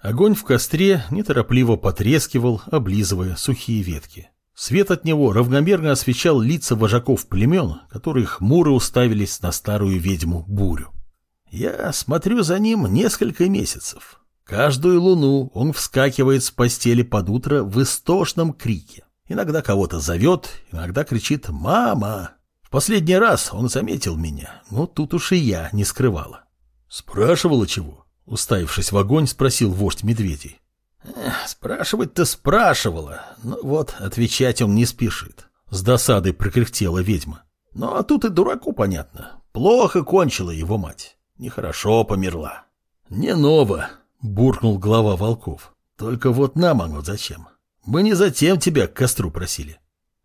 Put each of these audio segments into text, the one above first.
Огонь в костре неторопливо потрескивал, облизывая сухие ветки. Свет от него равномерно освещал лица вожаков племен, которые хмуро уставились на старую ведьму Бурю. Я смотрю за ним несколько месяцев. Каждую луну он вскакивает с постели под утро в истошном крике. Иногда кого-то зовет, иногда кричит «Мама!». В последний раз он заметил меня, но тут уж и я не скрывала. «Спрашивала чего?» Уставившись в огонь, спросил вождь медведей. «Спрашивать-то спрашивала, но вот отвечать он не спешит». С досадой прокряхтела ведьма. Ну а тут и дураку понятно. Плохо кончила его мать. Нехорошо померла. «Не ново», — буркнул глава волков. «Только вот нам оно зачем? Мы не затем тебя к костру просили».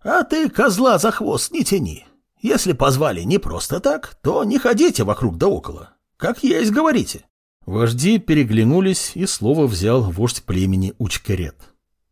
«А ты козла за хвост не тяни. Если позвали не просто так, то не ходите вокруг да около. Как есть говорите». Вожди переглянулись, и слово взял вождь племени Учкарет.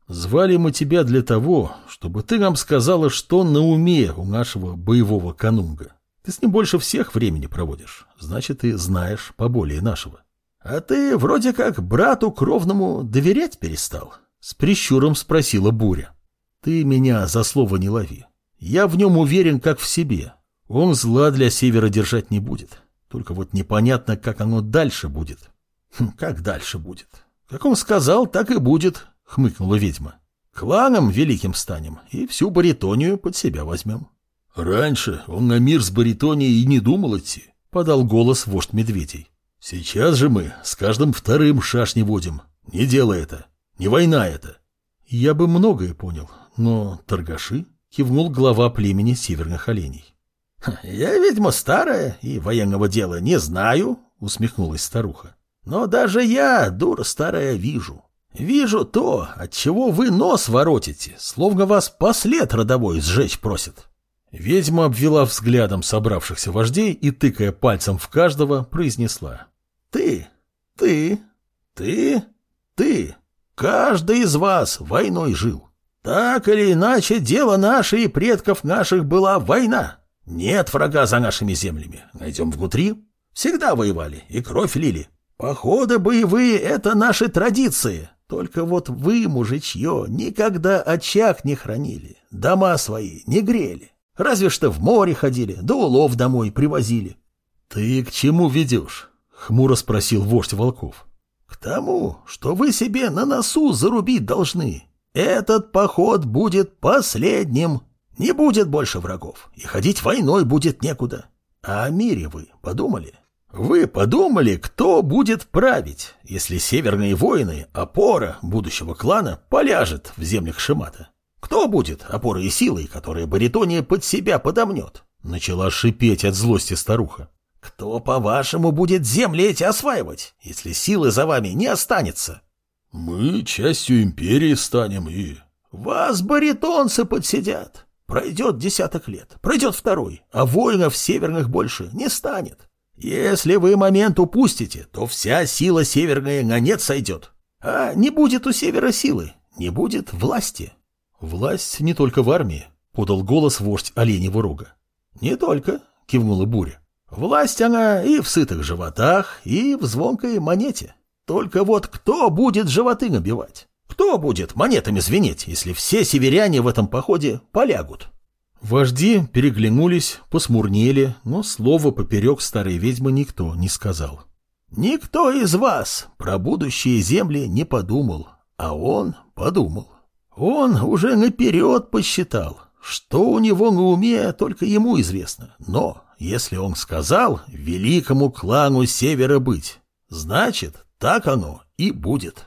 «Звали мы тебя для того, чтобы ты нам сказала, что на уме у нашего боевого канунга. Ты с ним больше всех времени проводишь, значит, ты знаешь поболее нашего. А ты вроде как брату кровному доверять перестал?» С прищуром спросила Буря. «Ты меня за слово не лови. Я в нем уверен, как в себе. Он зла для севера держать не будет. Только вот непонятно, как оно дальше будет. Хм, как дальше будет? Как он сказал, так и будет, хмыкнула ведьма. Кланом великим станем и всю баритонию под себя возьмем. Раньше он на мир с баритонией и не думал идти, подал голос вождь медведей. Сейчас же мы с каждым вторым шашни водим. Не дело это. Не война это. Я бы многое понял, но торгаши кивнул глава племени северных оленей. «Я ведьма старая и военного дела не знаю», — усмехнулась старуха. «Но даже я, дура старая, вижу. Вижу то, от чего вы нос воротите, словно вас послед родовой сжечь просит». Ведьма обвела взглядом собравшихся вождей и, тыкая пальцем в каждого, произнесла. «Ты, ты, ты, ты, каждый из вас войной жил. Так или иначе, дело наше и предков наших была война. Нет врага за нашими землями. Найдем внутри. Всегда воевали и кровь лили. Походы боевые — это наши традиции. Только вот вы, мужичье, никогда очаг не хранили, дома свои не грели. Разве что в море ходили, да улов домой привозили. — Ты к чему ведешь? — хмуро спросил вождь волков. — К тому, что вы себе на носу зарубить должны. Этот поход будет последним. Не будет больше врагов, и ходить войной будет некуда. А о мире вы подумали? Вы подумали, кто будет править, если северные воины, опора будущего клана, поляжет в землях Шимата? Кто будет опорой и силой, которая баритония под себя подомнет? Начала шипеть от злости старуха. Кто, по-вашему, будет земли эти осваивать, если силы за вами не останется? Мы частью империи станем и... Вас баритонцы подсидят. Пройдет десяток лет, пройдет второй, а воинов северных больше не станет. Если вы момент упустите, то вся сила северная на нет сойдет. А не будет у севера силы, не будет власти. Власть не только в армии, подал голос вождь оленевого рога. Не только, кивнула буря. Власть она и в сытых животах, и в звонкой монете. Только вот кто будет животы набивать? Кто будет монетами звенеть, если все северяне в этом походе полягут? Вожди переглянулись, посмурнели, но слова поперек старой ведьмы никто не сказал. Никто из вас про будущие земли не подумал, а он подумал. Он уже наперед посчитал, что у него на уме только ему известно. Но если он сказал великому клану севера быть, значит, так оно и будет.